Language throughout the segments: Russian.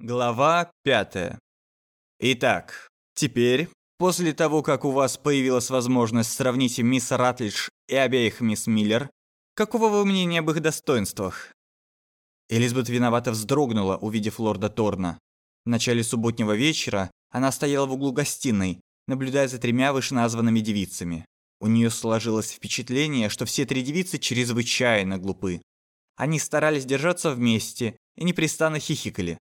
Глава 5. Итак, теперь, после того, как у вас появилась возможность сравнить мисс Ратлидж и обеих мисс Миллер, какого вы мнения об их достоинствах? Элизабет виновато вздрогнула, увидев лорда Торна. В начале субботнего вечера она стояла в углу гостиной, наблюдая за тремя вышеназванными девицами. У нее сложилось впечатление, что все три девицы чрезвычайно глупы. Они старались держаться вместе и непрестанно хихикали.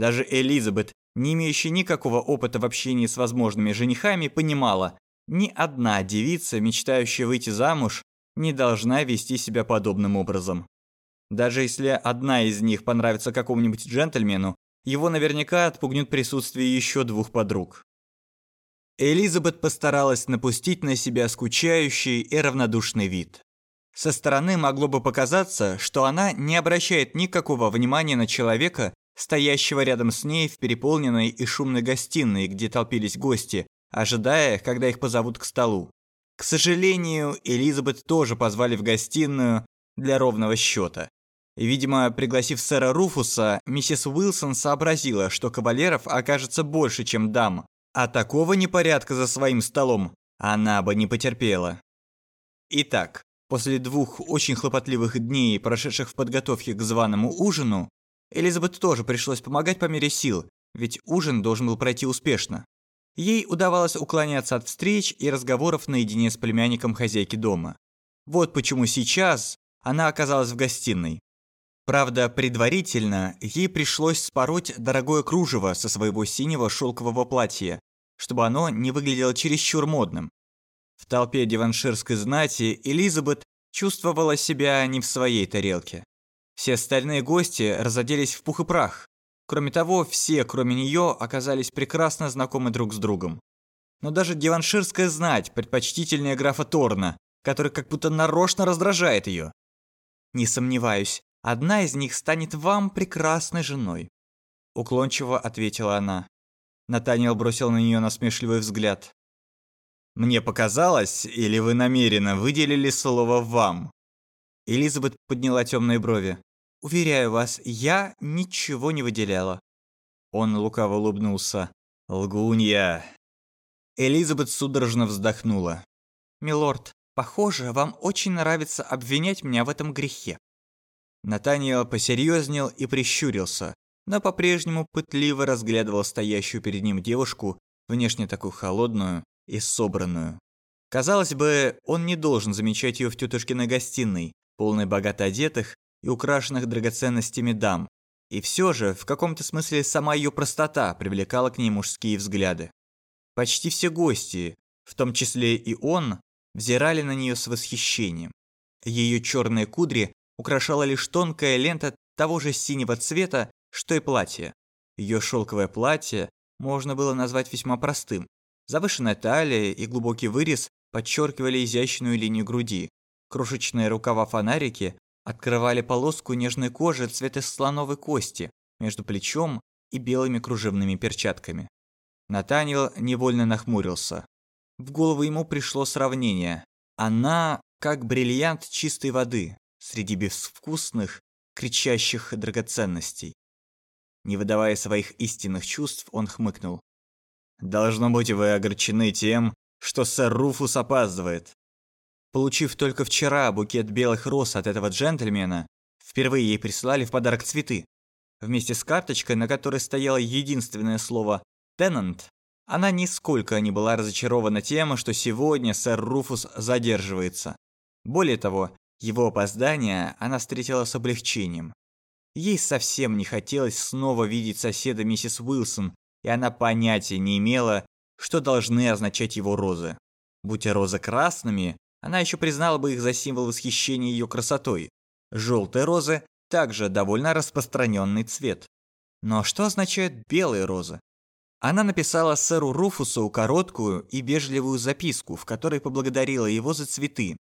Даже Элизабет, не имеющая никакого опыта в общении с возможными женихами, понимала, ни одна девица, мечтающая выйти замуж, не должна вести себя подобным образом. Даже если одна из них понравится какому-нибудь джентльмену, его наверняка отпугнет присутствие еще двух подруг. Элизабет постаралась напустить на себя скучающий и равнодушный вид. Со стороны могло бы показаться, что она не обращает никакого внимания на человека, стоящего рядом с ней в переполненной и шумной гостиной, где толпились гости, ожидая, когда их позовут к столу. К сожалению, Элизабет тоже позвали в гостиную для ровного счета. Видимо, пригласив сэра Руфуса, миссис Уилсон сообразила, что кавалеров окажется больше, чем дам, а такого непорядка за своим столом она бы не потерпела. Итак, после двух очень хлопотливых дней, прошедших в подготовке к званому ужину, Элизабет тоже пришлось помогать по мере сил, ведь ужин должен был пройти успешно. Ей удавалось уклоняться от встреч и разговоров наедине с племянником хозяйки дома. Вот почему сейчас она оказалась в гостиной. Правда, предварительно ей пришлось спороть дорогое кружево со своего синего шелкового платья, чтобы оно не выглядело чересчур модным. В толпе диванширской знати Элизабет чувствовала себя не в своей тарелке. Все остальные гости разоделись в пух и прах. Кроме того, все, кроме нее, оказались прекрасно знакомы друг с другом. Но даже диванширская знать предпочтительнее графа Торна, который как будто нарочно раздражает ее. Не сомневаюсь, одна из них станет вам прекрасной женой. Уклончиво ответила она. Натаниэл бросил на нее насмешливый взгляд. «Мне показалось, или вы намеренно выделили слово «вам»?» Элизабет подняла темные брови. Уверяю вас, я ничего не выделяла. Он лукаво улыбнулся. Лгунья. Элизабет судорожно вздохнула. Милорд, похоже, вам очень нравится обвинять меня в этом грехе. Натаниэл посерьезнел и прищурился, но по-прежнему пытливо разглядывал стоящую перед ним девушку, внешне такую холодную и собранную. Казалось бы, он не должен замечать ее в тетушкиной гостиной, полной богато одетых и украшенных драгоценностями дам. И все же, в каком-то смысле, сама ее простота привлекала к ней мужские взгляды. Почти все гости, в том числе и он, взирали на нее с восхищением. Ее черные кудри украшала лишь тонкая лента того же синего цвета, что и платье. Ее шелковое платье можно было назвать весьма простым. Завышенная талия и глубокий вырез подчеркивали изящную линию груди. Крошечные рукава-фонарики открывали полоску нежной кожи цвета слоновой кости между плечом и белыми кружевными перчатками. Натаниэл невольно нахмурился. В голову ему пришло сравнение. Она как бриллиант чистой воды среди безвкусных, кричащих драгоценностей. Не выдавая своих истинных чувств, он хмыкнул. «Должно быть, вы огорчены тем, что сэр Руфус опаздывает. Получив только вчера букет белых роз от этого джентльмена, впервые ей прислали в подарок цветы. Вместе с карточкой, на которой стояло единственное слово «тенант», она нисколько не была разочарована тем, что сегодня сэр Руфус задерживается. Более того, его опоздание она встретила с облегчением. Ей совсем не хотелось снова видеть соседа миссис Уилсон, и она понятия не имела, что должны означать его розы. Будь розы красными, она еще признала бы их за символ восхищения ее красотой. Желтые розы – также довольно распространенный цвет. Но что означают белые розы? Она написала сэру Руфусу короткую и вежливую записку, в которой поблагодарила его за цветы,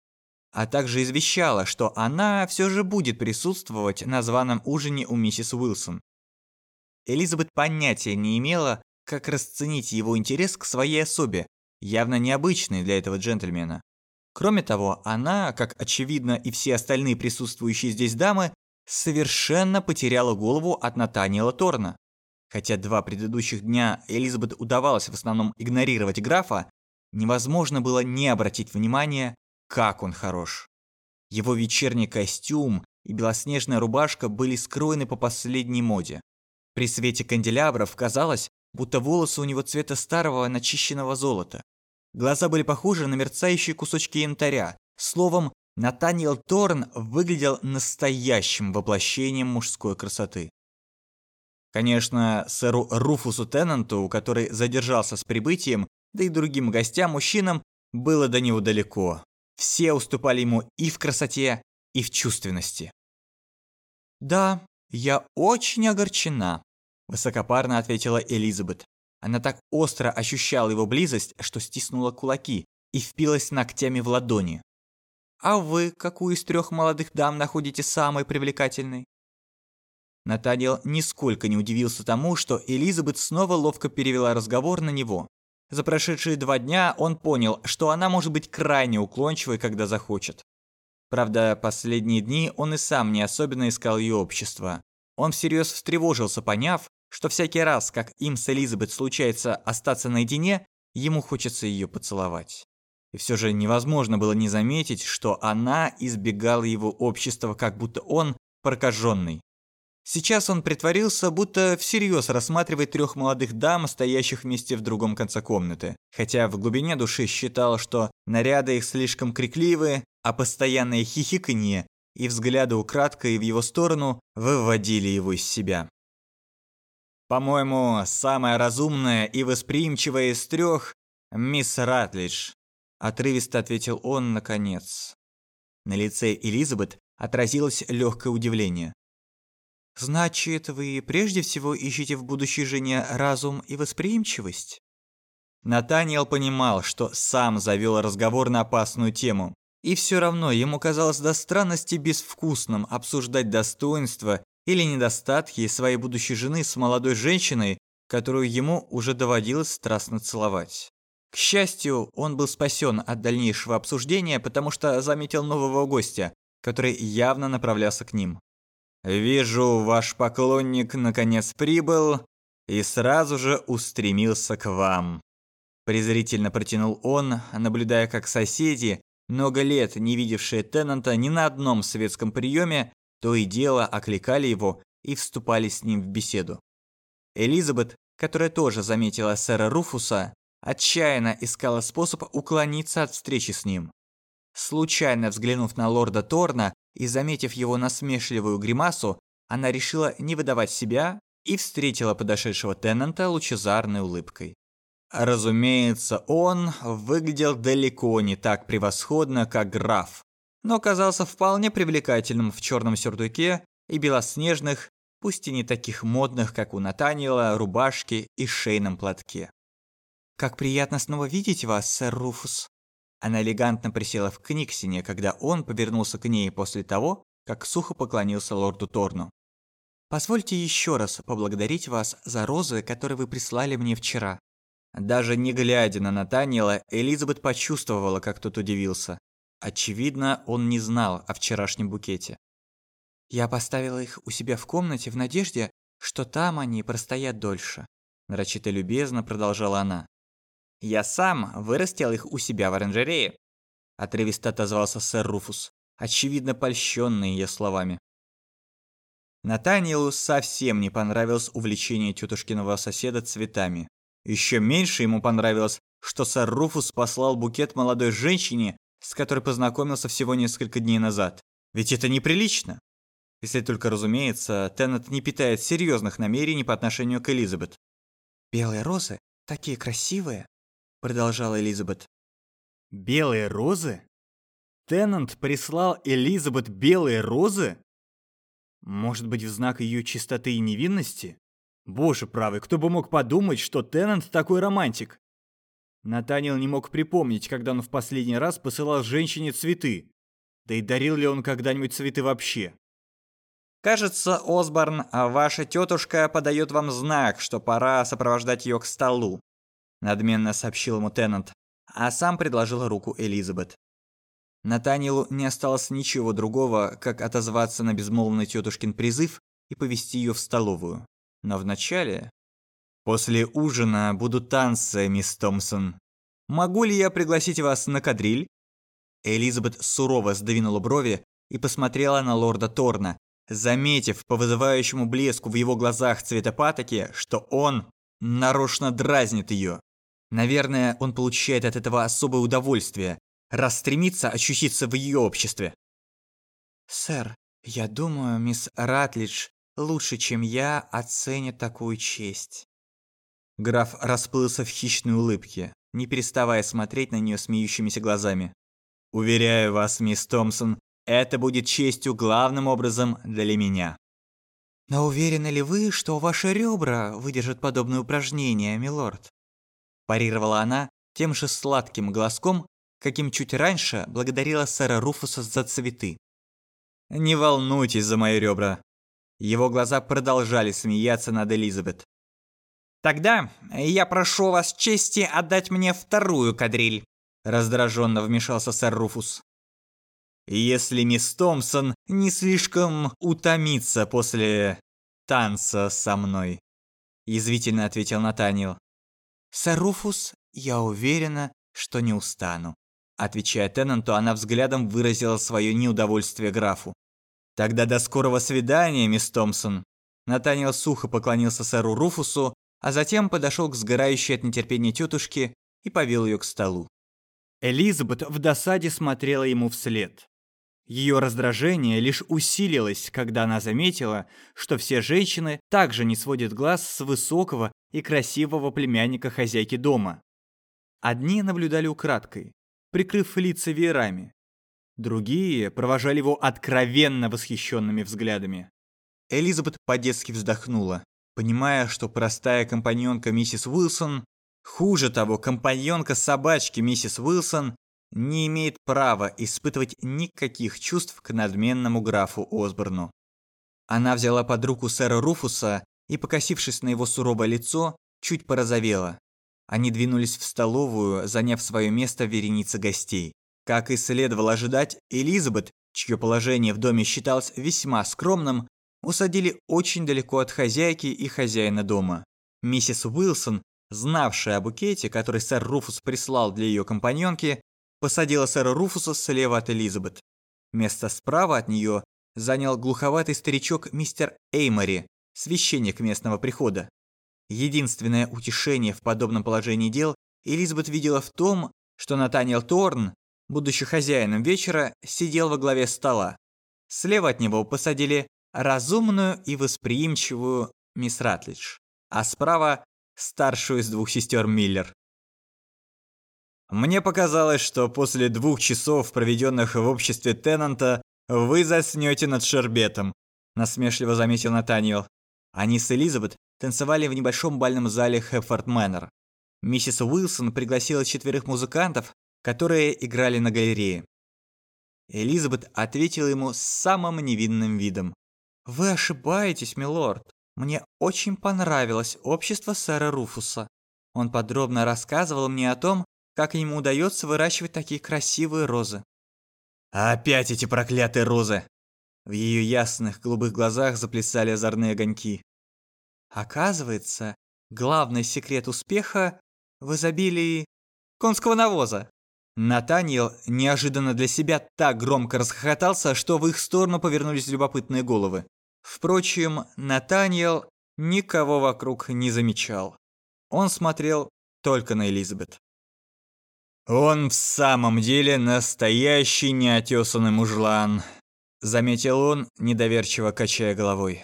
а также извещала, что она все же будет присутствовать на званом ужине у миссис Уилсон. Элизабет понятия не имела, как расценить его интерес к своей особе, явно необычный для этого джентльмена. Кроме того, она, как очевидно и все остальные присутствующие здесь дамы, совершенно потеряла голову от Натаниэла Торна. Хотя два предыдущих дня Элизабет удавалось в основном игнорировать графа, невозможно было не обратить внимания, как он хорош. Его вечерний костюм и белоснежная рубашка были скроены по последней моде. При свете канделябров казалось, будто волосы у него цвета старого начищенного золота. Глаза были похожи на мерцающие кусочки янтаря. Словом, Натаниэл Торн выглядел настоящим воплощением мужской красоты. Конечно, сэру Руфусу Теннанту, который задержался с прибытием, да и другим гостям-мужчинам, было до него далеко. Все уступали ему и в красоте, и в чувственности. «Да, я очень огорчена», – высокопарно ответила Элизабет. Она так остро ощущала его близость, что стиснула кулаки и впилась ногтями в ладони. «А вы какую из трех молодых дам находите самой привлекательной?» Натаниэл нисколько не удивился тому, что Элизабет снова ловко перевела разговор на него. За прошедшие два дня он понял, что она может быть крайне уклончивой, когда захочет. Правда, последние дни он и сам не особенно искал ее общество. Он всерьез встревожился, поняв, что всякий раз, как им с Элизабет случается остаться наедине, ему хочется ее поцеловать. И все же невозможно было не заметить, что она избегала его общества, как будто он прокаженный. Сейчас он притворился, будто всерьез рассматривает трех молодых дам, стоящих вместе в другом конце комнаты. Хотя в глубине души считал, что наряды их слишком крикливые, а постоянное хихиканье и взгляды украдкой в его сторону выводили его из себя. «По-моему, самая разумная и восприимчивая из трех – мисс Ратлидж», – отрывисто ответил он наконец. На лице Элизабет отразилось легкое удивление. Значит, вы прежде всего ищете в будущей жене разум и восприимчивость? Натаниэл понимал, что сам завел разговор на опасную тему. И все равно ему казалось до странности безвкусным обсуждать достоинства или недостатки своей будущей жены с молодой женщиной, которую ему уже доводилось страстно целовать. К счастью, он был спасен от дальнейшего обсуждения, потому что заметил нового гостя, который явно направлялся к ним. Вижу, ваш поклонник наконец прибыл и сразу же устремился к вам. Презрительно протянул он, наблюдая, как соседи, много лет не видевшие Теннанта ни на одном светском приеме, то и дело окликали его и вступали с ним в беседу. Элизабет, которая тоже заметила сэра Руфуса, отчаянно искала способ уклониться от встречи с ним. Случайно взглянув на лорда Торна, и, заметив его насмешливую гримасу, она решила не выдавать себя и встретила подошедшего Теннанта лучезарной улыбкой. Разумеется, он выглядел далеко не так превосходно, как граф, но казался вполне привлекательным в черном сюртуке и белоснежных, пусть и не таких модных, как у Натаниэла, рубашке и шейном платке. «Как приятно снова видеть вас, сэр Руфус», она элегантно присела в Книксине, когда он повернулся к ней после того, как сухо поклонился лорду Торну. «Позвольте еще раз поблагодарить вас за розы, которые вы прислали мне вчера». Даже не глядя на Натаниэла, Элизабет почувствовала, как тот удивился. Очевидно, он не знал о вчерашнем букете. «Я поставила их у себя в комнате в надежде, что там они простоят дольше», нарочито любезно продолжала она. Я сам вырастил их у себя в оранжерее. Отрывисто отозвался сэр Руфус, очевидно польщенный ее словами. Натаниэлу совсем не понравилось увлечение тетушкиного соседа цветами. Еще меньше ему понравилось, что сэр Руфус послал букет молодой женщине, с которой познакомился всего несколько дней назад. Ведь это неприлично. Если только, разумеется, Теннет не питает серьезных намерений по отношению к Элизабет. «Белые розы такие красивые», продолжала Элизабет. Белые розы? Теннант прислал Элизабет белые розы? Может быть, в знак ее чистоты и невинности? Боже правый, кто бы мог подумать, что Теннант такой романтик? Натаниэл не мог припомнить, когда он в последний раз посылал женщине цветы. Да и дарил ли он когда-нибудь цветы вообще? «Кажется, Осборн, ваша тетушка подает вам знак, что пора сопровождать ее к столу», надменно сообщил ему Теннант, а сам предложил руку Элизабет. Натанилу не осталось ничего другого, как отозваться на безмолвный тетушкин призыв и повести ее в столовую. Но вначале После ужина будут танцы, мисс Томпсон. Могу ли я пригласить вас на кадриль?» Элизабет сурово сдвинула брови и посмотрела на лорда Торна, заметив по вызывающему блеску в его глазах цвета патоки, что он нарочно дразнит ее. Наверное, он получает от этого особое удовольствие, раз стремится ощутиться в ее обществе. «Сэр, я думаю, мисс Ратлидж лучше, чем я, оценит такую честь». Граф расплылся в хищной улыбке, не переставая смотреть на нее смеющимися глазами. «Уверяю вас, мисс Томпсон, это будет честью главным образом для меня». «Но уверены ли вы, что ваши ребра выдержат подобное упражнение, милорд?» Парировала она тем же сладким голоском, каким чуть раньше благодарила сэра Руфуса за цветы. «Не волнуйтесь за мои ребра». Его глаза продолжали смеяться над Элизабет. «Тогда я прошу вас чести отдать мне вторую кадриль», раздраженно вмешался сэр Руфус. Если мисс Томпсон не слишком утомится после танца со мной, язвительно ответил Натаниэл. Сэр Руфус, я уверена, что не устану. Отвечая Теннанту, она взглядом выразила свое неудовольствие графу. «Тогда до скорого свидания, мисс Томпсон!» Натаниэл сухо поклонился сэру Руфусу, а затем подошел к сгорающей от нетерпения тетушке и повел ее к столу. Элизабет в досаде смотрела ему вслед. Ее раздражение лишь усилилось, когда она заметила, что все женщины также не сводят глаз с высокого и красивого племянника хозяйки дома. Одни наблюдали украдкой, прикрыв лица веерами. Другие провожали его откровенно восхищенными взглядами. Элизабет по-детски вздохнула, понимая, что простая компаньонка миссис Уилсон, хуже того, компаньонка собачки миссис Уилсон, не имеет права испытывать никаких чувств к надменному графу Осборну. Она взяла под руку сэра Руфуса и, покосившись на его суровое лицо, чуть порозовела. Они двинулись в столовую, заняв свое место в веренице гостей. Как и следовало ожидать, Элизабет, чье положение в доме считалось весьма скромным, усадили очень далеко от хозяйки и хозяина дома. Миссис Уилсон, знавшая о букете, который сэр Руфус прислал для ее компаньонки, посадила сэра Руфуса слева от Элизабет. Место справа от нее занял глуховатый старичок мистер Эймори, священник местного прихода. Единственное утешение в подобном положении дел Элизабет видела в том, что Натаниэл Торн, будучи хозяином вечера, сидел во главе стола. Слева от него посадили разумную и восприимчивую мисс Ратлидж, а справа – старшую из двух сестер Миллер. Мне показалось, что после двух часов, проведенных в обществе Теннанта, вы заснете над шербетом», – насмешливо заметил Натаниэл. Они с Элизабет танцевали в небольшом бальном зале Хэпфорд Мэннер. Миссис Уилсон пригласила четверых музыкантов, которые играли на галерее. Элизабет ответила ему с самым невинным видом. «Вы ошибаетесь, милорд. Мне очень понравилось общество сэра Руфуса. Он подробно рассказывал мне о том, как ему удается выращивать такие красивые розы. Опять эти проклятые розы! В ее ясных голубых глазах заплясали озорные огоньки. Оказывается, главный секрет успеха в изобилии конского навоза. Натаниэл неожиданно для себя так громко расхохотался, что в их сторону повернулись любопытные головы. Впрочем, Натаниэл никого вокруг не замечал. Он смотрел только на Элизабет. «Он в самом деле настоящий неотесанный мужлан», — заметил он, недоверчиво качая головой.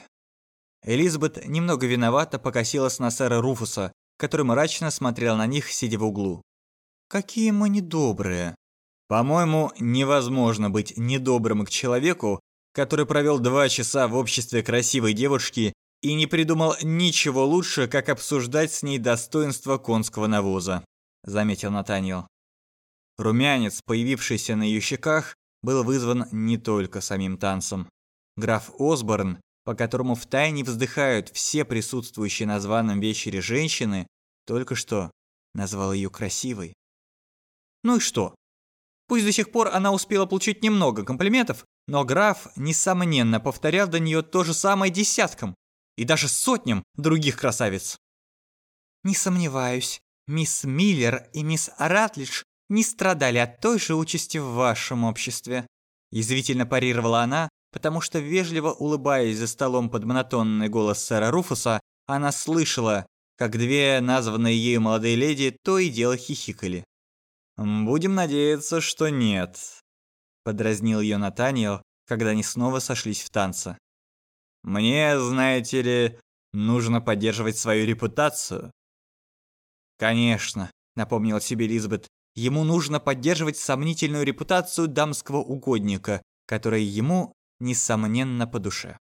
Элизабет немного виновата покосилась на сэра Руфуса, который мрачно смотрел на них, сидя в углу. «Какие мы недобрые!» «По-моему, невозможно быть недобрым к человеку, который провел два часа в обществе красивой девушки и не придумал ничего лучше, как обсуждать с ней достоинство конского навоза», — заметил Натаниэл. Румянец, появившийся на ее щеках, был вызван не только самим танцем. Граф Осборн, по которому втайне вздыхают все присутствующие на званом вечере женщины, только что назвал ее красивой. Ну и что? Пусть до сих пор она успела получить немного комплиментов, но граф, несомненно, повторял до нее то же самое десяткам и даже сотням других красавиц. Не сомневаюсь, мисс Миллер и мисс Ратлидж не страдали от той же участи в вашем обществе. Язвительно парировала она, потому что, вежливо улыбаясь за столом под монотонный голос сэра Руфуса, она слышала, как две названные ею молодые леди то и дело хихикали. «Будем надеяться, что нет», — подразнил ее Натаниэл, когда они снова сошлись в танце. «Мне, знаете ли, нужно поддерживать свою репутацию». «Конечно», — напомнила себе Лизбет, ему нужно поддерживать сомнительную репутацию дамского угодника, которая ему, несомненно, по душе.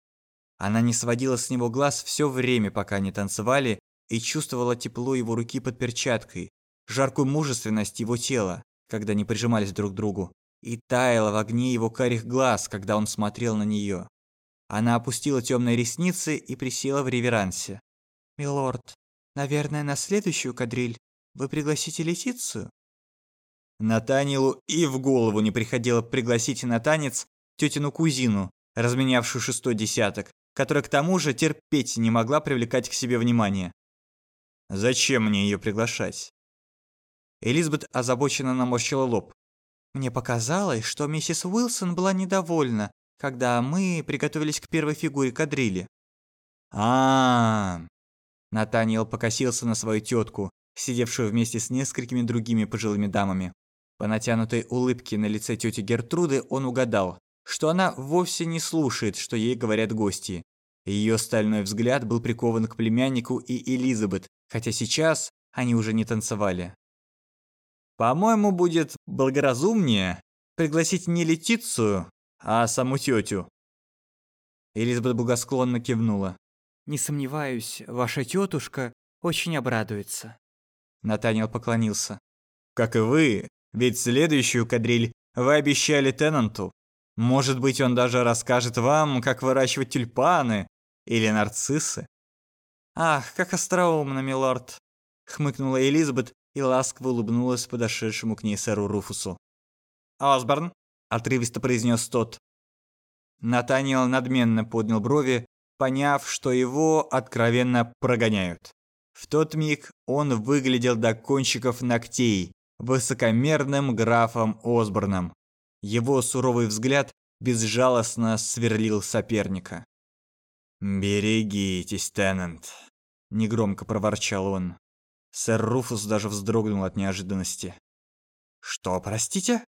Она не сводила с него глаз все время, пока они танцевали, и чувствовала тепло его руки под перчаткой, жаркую мужественность его тела, когда они прижимались друг к другу, и таяла в огне его карих глаз, когда он смотрел на нее. Она опустила темные ресницы и присела в реверансе. «Милорд, наверное, на следующую кадриль вы пригласите Летицию?» Натанилу и в голову не приходило пригласить на танец тетину кузину, разменявшую шестой десяток, которая к тому же терпеть не могла привлекать к себе внимание. Зачем мне ее приглашать? Элизабет озабоченно наморщила лоб. Мне показалось, что миссис Уилсон была недовольна, когда мы приготовились к первой фигуре кадрили. А, -а. Натаниэл покосился на свою тетку, сидевшую вместе с несколькими другими пожилыми дамами. По натянутой улыбке на лице тети Гертруды он угадал, что она вовсе не слушает, что ей говорят гости. Ее стальной взгляд был прикован к племяннику и Элизабет, хотя сейчас они уже не танцевали. По-моему, будет благоразумнее пригласить не Летицию, а саму тетю. Элизабет благосклонно кивнула. «Не сомневаюсь, ваша тетушка очень обрадуется». Натаниэл поклонился. «Как и вы, ведь следующую кадриль вы обещали Теннанту. Может быть, он даже расскажет вам, как выращивать тюльпаны или нарциссы». «Ах, как остроумно, милорд!» — хмыкнула Элизабет и ласково улыбнулась подошедшему к ней сэру Руфусу. «Осборн!» — отрывисто произнес тот. Натаниэл надменно поднял брови, поняв, что его откровенно прогоняют. В тот миг он выглядел до кончиков ногтей высокомерным графом Осборном. Его суровый взгляд безжалостно сверлил соперника. «Берегитесь, Теннант», — негромко проворчал он. Сэр Руфус даже вздрогнул от неожиданности. «Что, простите?»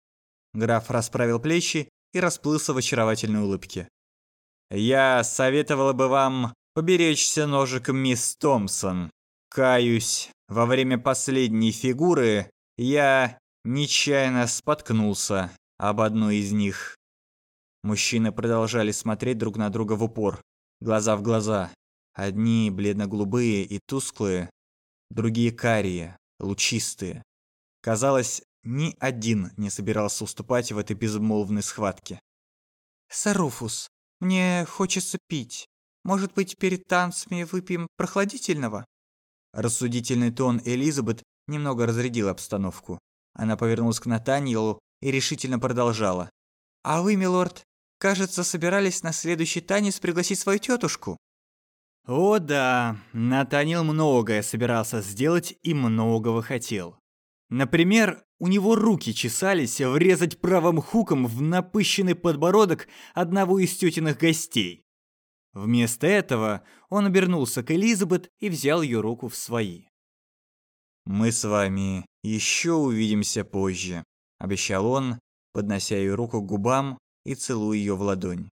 Граф расправил плечи и расплылся в очаровательной улыбке. «Я советовала бы вам поберечься ножиком мисс Томпсон. Каюсь, во время последней фигуры я нечаянно споткнулся об одной из них». Мужчины продолжали смотреть друг на друга в упор глаза в глаза. Одни бледно-голубые и тусклые, другие карие, лучистые. Казалось, ни один не собирался уступать в этой безмолвной схватке. «Саруфус, мне хочется пить. Может быть, перед танцами выпьем прохладительного?» Рассудительный тон Элизабет немного разрядил обстановку. Она повернулась к Натаниелу и решительно продолжала. «А вы, милорд, Кажется, собирались на следующий танец пригласить свою тетушку. О да, Натанил многое собирался сделать и многого хотел. Например, у него руки чесались врезать правым хуком в напыщенный подбородок одного из тетиных гостей. Вместо этого он обернулся к Элизабет и взял ее руку в свои. «Мы с вами еще увидимся позже», — обещал он, поднося ее руку к губам и целую ее в ладонь.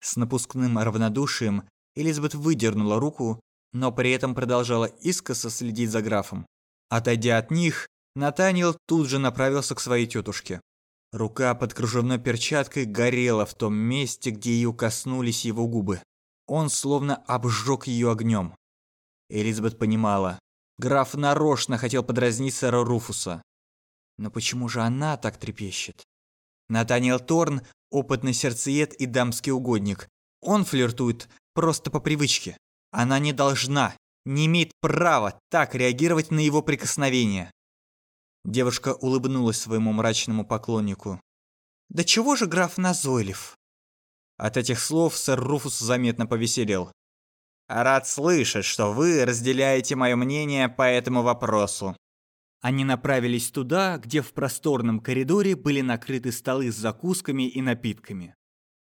С напускным равнодушием Элизабет выдернула руку, но при этом продолжала искоса следить за графом. Отойдя от них, Натаниэл тут же направился к своей тетушке. Рука под кружевной перчаткой горела в том месте, где ее коснулись его губы. Он словно обжег ее огнем. Элизабет понимала, граф нарочно хотел подразнить сэра Руфуса. Но почему же она так трепещет? Натаниэл Торн – опытный сердцеед и дамский угодник. Он флиртует просто по привычке. Она не должна, не имеет права так реагировать на его прикосновение. Девушка улыбнулась своему мрачному поклоннику. «Да чего же граф назойлив?» От этих слов сэр Руфус заметно повеселел. Рад слышать, что вы разделяете мое мнение по этому вопросу. Они направились туда, где в просторном коридоре были накрыты столы с закусками и напитками.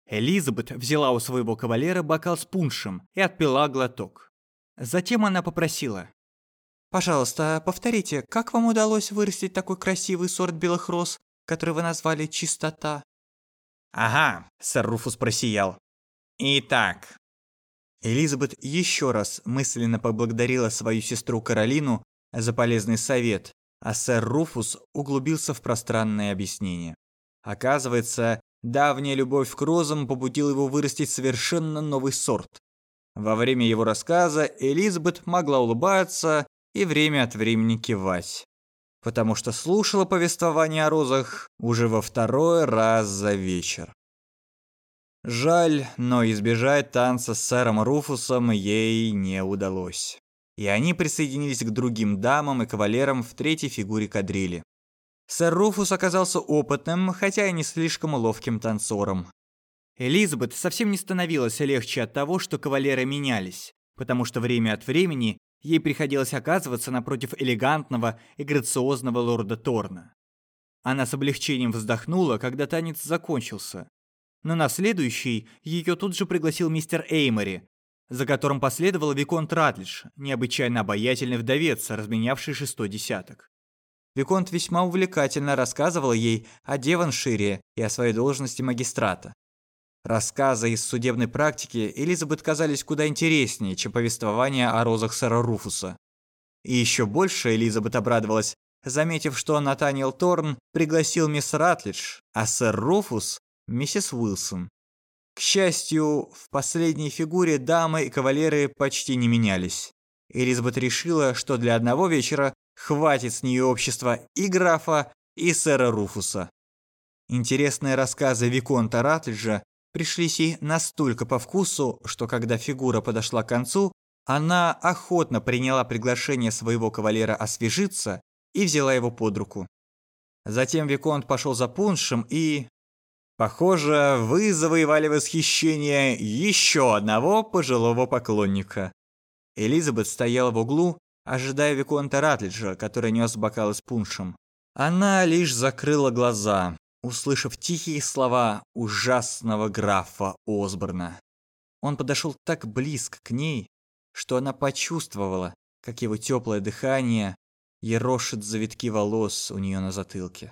Элизабет взяла у своего кавалера бокал с пуншем и отпила глоток. Затем она попросила. «Пожалуйста, повторите, как вам удалось вырастить такой красивый сорт белых роз, который вы назвали «чистота»?» «Ага», — сэр Руфус просиял. «Итак». Элизабет еще раз мысленно поблагодарила свою сестру Каролину за полезный совет, а сэр Руфус углубился в пространное объяснение. Оказывается, давняя любовь к розам побудила его вырастить совершенно новый сорт. Во время его рассказа Элизабет могла улыбаться и время от времени кивать, потому что слушала повествование о розах уже во второй раз за вечер. Жаль, но избежать танца с сэром Руфусом ей не удалось. И они присоединились к другим дамам и кавалерам в третьей фигуре кадрили. Сэр Руфус оказался опытным, хотя и не слишком ловким танцором. Элизабет совсем не становилась легче от того, что кавалеры менялись, потому что время от времени ей приходилось оказываться напротив элегантного и грациозного лорда Торна. Она с облегчением вздохнула, когда танец закончился. Но на следующий ее тут же пригласил мистер Эймори, за которым последовал Виконт Ратлидж, необычайно обаятельный вдовец, разменявший шестой десяток. Виконт весьма увлекательно рассказывал ей о Деваншире и о своей должности магистрата. Рассказы из судебной практики Элизабет казались куда интереснее, чем повествование о розах сэра Руфуса. И еще больше Элизабет обрадовалась, заметив, что Натаниэл Торн пригласил мисс Ратлидж, а сэр Руфус – миссис Уилсон. К счастью, в последней фигуре дамы и кавалеры почти не менялись. Элизабет решила, что для одного вечера хватит с нее общества и графа, и сэра Руфуса. Интересные рассказы Виконта Ратлиджа пришлись ей настолько по вкусу, что когда фигура подошла к концу, она охотно приняла приглашение своего кавалера освежиться и взяла его под руку. Затем Виконт пошел за пуншем и... Похоже, вы завоевали восхищение еще одного пожилого поклонника. Элизабет стояла в углу, ожидая Виконта Ратлиджа, который нес бокалы с пуншем. Она лишь закрыла глаза, услышав тихие слова ужасного графа Осборна. Он подошел так близко к ней, что она почувствовала, как его теплое дыхание ерошит завитки волос у нее на затылке.